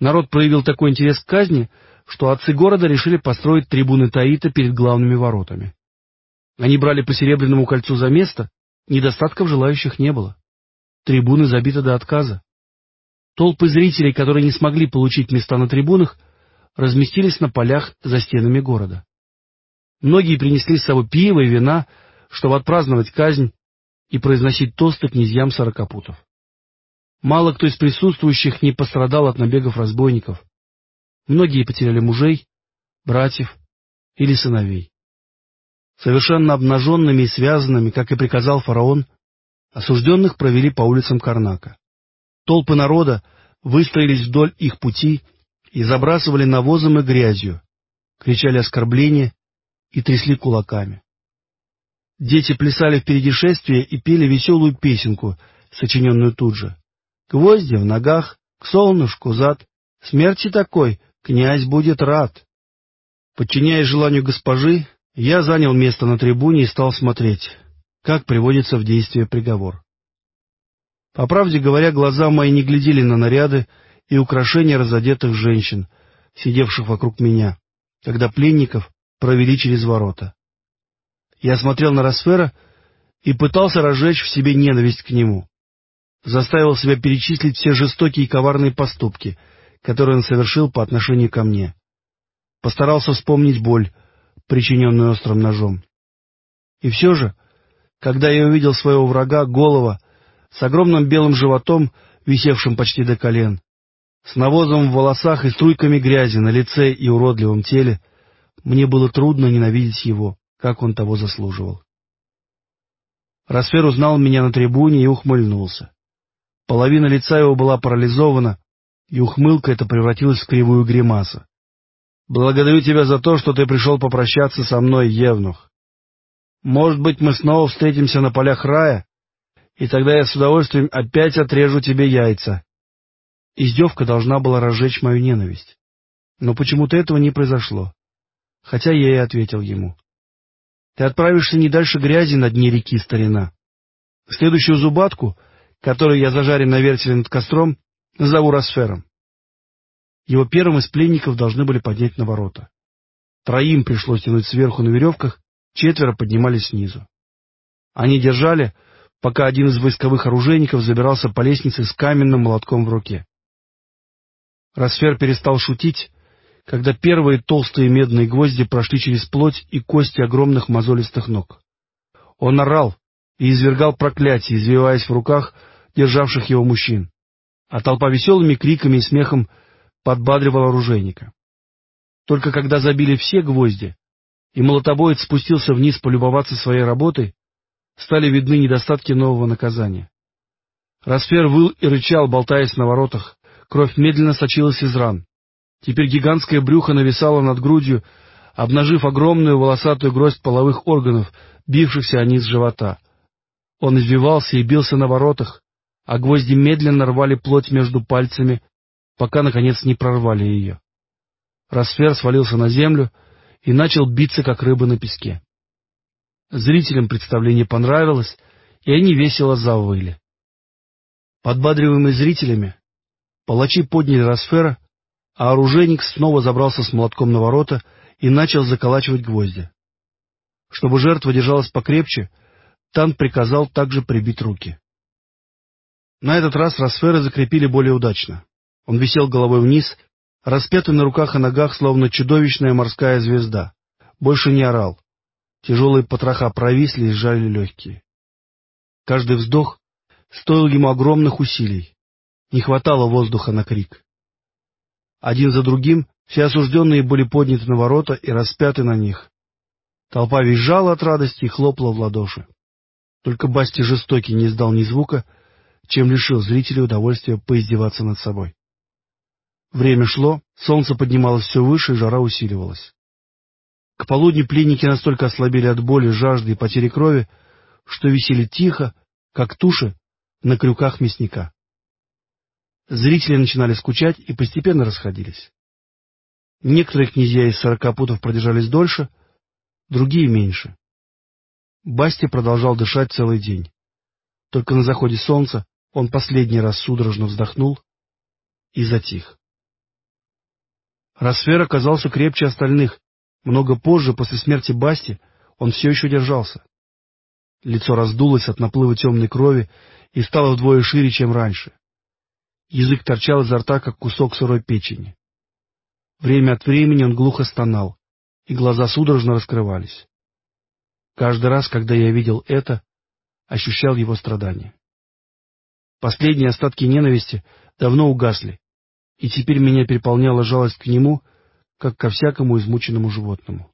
Народ проявил такой интерес к казни, что отцы города решили построить трибуны Таита перед главными воротами. Они брали по Серебряному кольцу за место, недостатков желающих не было. Трибуны забиты до отказа. Толпы зрителей, которые не смогли получить места на трибунах, разместились на полях за стенами города. Многие принесли с собой пиво и вина, чтобы отпраздновать казнь и произносить тосты князьям сорокопутов. Мало кто из присутствующих не пострадал от набегов разбойников. Многие потеряли мужей, братьев или сыновей. Совершенно обнаженными и связанными, как и приказал фараон, осужденных провели по улицам Карнака. Толпы народа выстроились вдоль их пути и забрасывали навозом и грязью, кричали оскорбления и трясли кулаками. Дети плясали впереди шествия и пели веселую песенку, сочиненную тут же. Гвозди в ногах, к солнышку зад, смерти такой, князь будет рад. Подчиняясь желанию госпожи, я занял место на трибуне и стал смотреть, как приводится в действие приговор. По правде говоря, глаза мои не глядели на наряды и украшения разодетых женщин, сидевших вокруг меня, когда пленников провели через ворота. Я смотрел на Росфера и пытался разжечь в себе ненависть к нему. Заставил себя перечислить все жестокие и коварные поступки, которые он совершил по отношению ко мне. Постарался вспомнить боль, причиненную острым ножом. И все же, когда я увидел своего врага, голова, с огромным белым животом, висевшим почти до колен, с навозом в волосах и струйками грязи на лице и уродливом теле, мне было трудно ненавидеть его, как он того заслуживал. Росфер узнал меня на трибуне и ухмыльнулся. Половина лица его была парализована, и ухмылка эта превратилась в кривую гримасу. «Благодарю тебя за то, что ты пришел попрощаться со мной, Евнух. Может быть, мы снова встретимся на полях рая, и тогда я с удовольствием опять отрежу тебе яйца». Издевка должна была разжечь мою ненависть. Но почему-то этого не произошло хотя я и ответил ему. Ты отправишься не дальше грязи на дне реки, старина. Следующую зубатку, которую я зажарю на вертеле над костром, назову Росфером. Его первым из пленников должны были поднять на ворота. Троим пришлось тянуть сверху на веревках, четверо поднимались снизу. Они держали, пока один из войсковых оружейников забирался по лестнице с каменным молотком в руке. Росфер перестал шутить, когда первые толстые медные гвозди прошли через плоть и кости огромных мозолистых ног. Он орал и извергал проклятия, извиваясь в руках державших его мужчин, а толпа веселыми криками и смехом подбадривала оружейника. Только когда забили все гвозди, и молотобоец спустился вниз полюбоваться своей работой, стали видны недостатки нового наказания. Расфер выл и рычал, болтаясь на воротах, кровь медленно сочилась из ран. Теперь гигантское брюхо нависало над грудью, обнажив огромную волосатую гроздь половых органов, бившихся они с живота. Он извивался и бился на воротах, а гвозди медленно рвали плоть между пальцами, пока, наконец, не прорвали ее. Росфер свалился на землю и начал биться, как рыба на песке. Зрителям представление понравилось, и они весело завыли. Подбадриваемые зрителями, палачи подняли Росфера а оружейник снова забрался с молотком на ворота и начал заколачивать гвозди. Чтобы жертва держалась покрепче, Тан приказал также прибить руки. На этот раз Росфера закрепили более удачно. Он висел головой вниз, распятый на руках и ногах, словно чудовищная морская звезда. Больше не орал. Тяжелые потроха провисли и сжали легкие. Каждый вздох стоил ему огромных усилий. Не хватало воздуха на крик. Один за другим все осужденные были подняты на ворота и распяты на них. Толпа визжала от радости и хлопала в ладоши. Только Басти жестокий не издал ни звука, чем лишил зрителей удовольствия поиздеваться над собой. Время шло, солнце поднималось все выше, и жара усиливалась. К полудню пленники настолько ослабели от боли, жажды и потери крови, что висели тихо, как туши, на крюках мясника. Зрители начинали скучать и постепенно расходились. Некоторые князья из сорока путов продержались дольше, другие — меньше. Басти продолжал дышать целый день. Только на заходе солнца он последний раз судорожно вздохнул и затих. Росфер оказался крепче остальных. Много позже, после смерти Басти, он все еще держался. Лицо раздулось от наплыва темной крови и стало вдвое шире, чем раньше. Язык торчал изо рта, как кусок сырой печени. Время от времени он глухо стонал, и глаза судорожно раскрывались. Каждый раз, когда я видел это, ощущал его страдания. Последние остатки ненависти давно угасли, и теперь меня переполняла жалость к нему, как ко всякому измученному животному.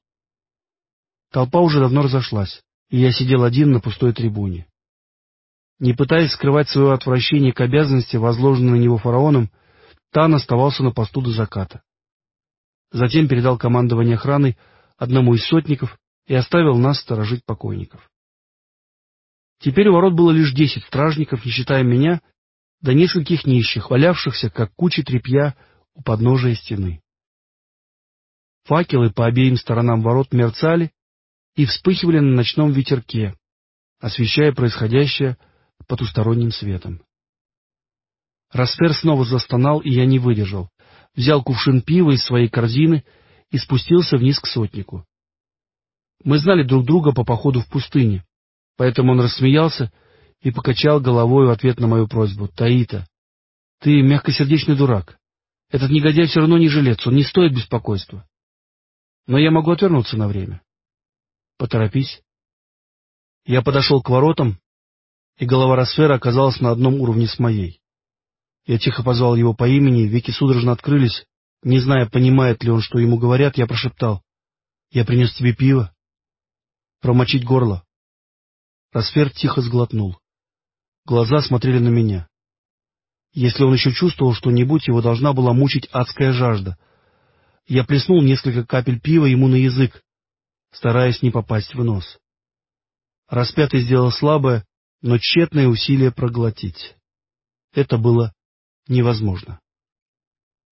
Толпа уже давно разошлась, и я сидел один на пустой трибуне. Не пытаясь скрывать свое отвращение к обязанности, возложенной на него фараоном, Тан оставался на посту до заката. Затем передал командование охраной одному из сотников и оставил нас сторожить покойников. Теперь у ворот было лишь десять стражников, не считая меня, да нескольких нищих, валявшихся, как кучи тряпья у подножия стены. Факелы по обеим сторонам ворот мерцали и вспыхивали на ночном ветерке, освещая происходящее потусторонним светом. Росфер снова застонал, и я не выдержал. Взял кувшин пива из своей корзины и спустился вниз к сотнику. Мы знали друг друга по походу в пустыне, поэтому он рассмеялся и покачал головой в ответ на мою просьбу. «Таита, ты мягкосердечный дурак. Этот негодяй все равно не жилец, он не стоит беспокойства. Но я могу отвернуться на время. Поторопись». Я подошел к воротам, и голова Росфера оказалась на одном уровне с моей. Я тихо позвал его по имени, веки судорожно открылись. Не зная, понимает ли он, что ему говорят, я прошептал. «Я принес тебе пиво. Промочить горло». Росфер тихо сглотнул. Глаза смотрели на меня. Если он еще чувствовал что-нибудь, его должна была мучить адская жажда. Я плеснул несколько капель пива ему на язык, стараясь не попасть в нос. Распятый сделал слабое, но тщетное усилие проглотить. Это было невозможно.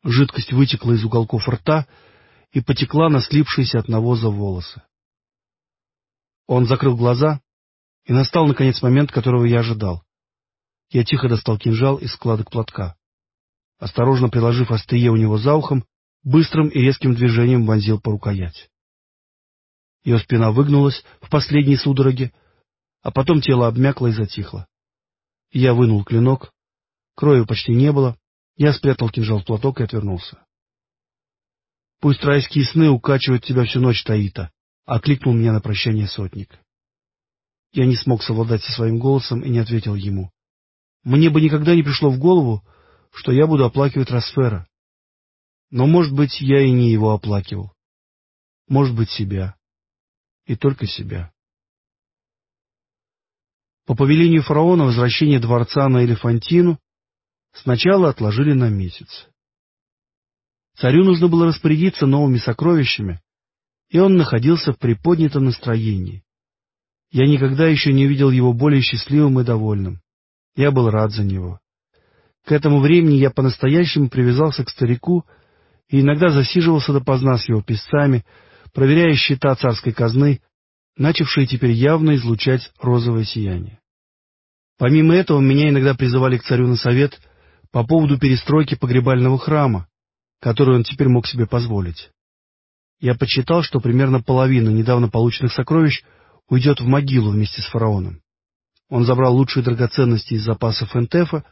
Жидкость вытекла из уголков рта и потекла на слипшиеся от навоза волосы. Он закрыл глаза, и настал, наконец, момент, которого я ожидал. Я тихо достал кинжал из складок платка. Осторожно приложив острие у него за ухом, быстрым и резким движением вонзил по рукоять. Ее спина выгнулась в последней судороге, а потом тело обмякло и затихло. Я вынул клинок, крови почти не было, я спрятал кинжал в платок и отвернулся. — Пусть райские сны укачивают тебя всю ночь, Таита, — окликнул меня на прощание сотник. Я не смог совладать со своим голосом и не ответил ему. Мне бы никогда не пришло в голову, что я буду оплакивать Росфера. Но, может быть, я и не его оплакивал. Может быть, себя. И только себя. По повелению фараона возвращение дворца на Элефантину сначала отложили на месяц. Царю нужно было распорядиться новыми сокровищами, и он находился в приподнятом настроении. Я никогда еще не видел его более счастливым и довольным. Я был рад за него. К этому времени я по-настоящему привязался к старику и иногда засиживался допоздна с его писцами, проверяя счета царской казны, начавшие теперь явно излучать розовое сияние. Помимо этого, меня иногда призывали к царю на совет по поводу перестройки погребального храма, который он теперь мог себе позволить. Я подсчитал, что примерно половина недавно полученных сокровищ уйдет в могилу вместе с фараоном. Он забрал лучшие драгоценности из запасов Энтефа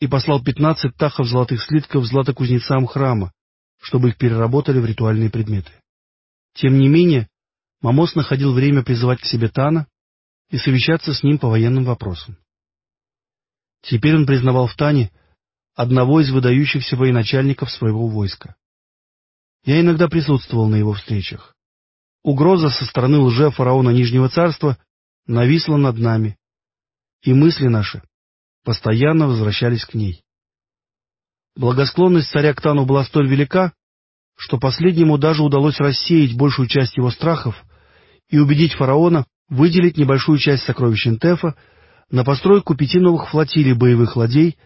и послал пятнадцать тахов золотых слитков златокузнецам храма, чтобы их переработали в ритуальные предметы. Тем не менее, Мамос находил время призывать к себе Тана и совещаться с ним по военным вопросам. Теперь он признавал в Тане одного из выдающихся военачальников своего войска. Я иногда присутствовал на его встречах. Угроза со стороны лже-фараона Нижнего Царства нависла над нами, и мысли наши постоянно возвращались к ней. Благосклонность царя к была столь велика, что последнему даже удалось рассеять большую часть его страхов и убедить фараона выделить небольшую часть сокровищ Интефа на постройку пяти новых флотилий боевых ладей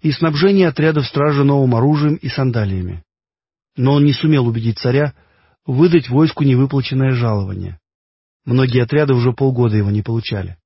и снабжение отрядов стражи новым оружием и сандалиями. Но он не сумел убедить царя выдать войску невыплаченное жалование. Многие отряды уже полгода его не получали.